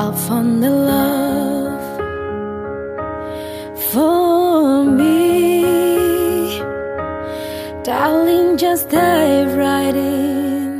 I found the love for me. Darling, just dive right in.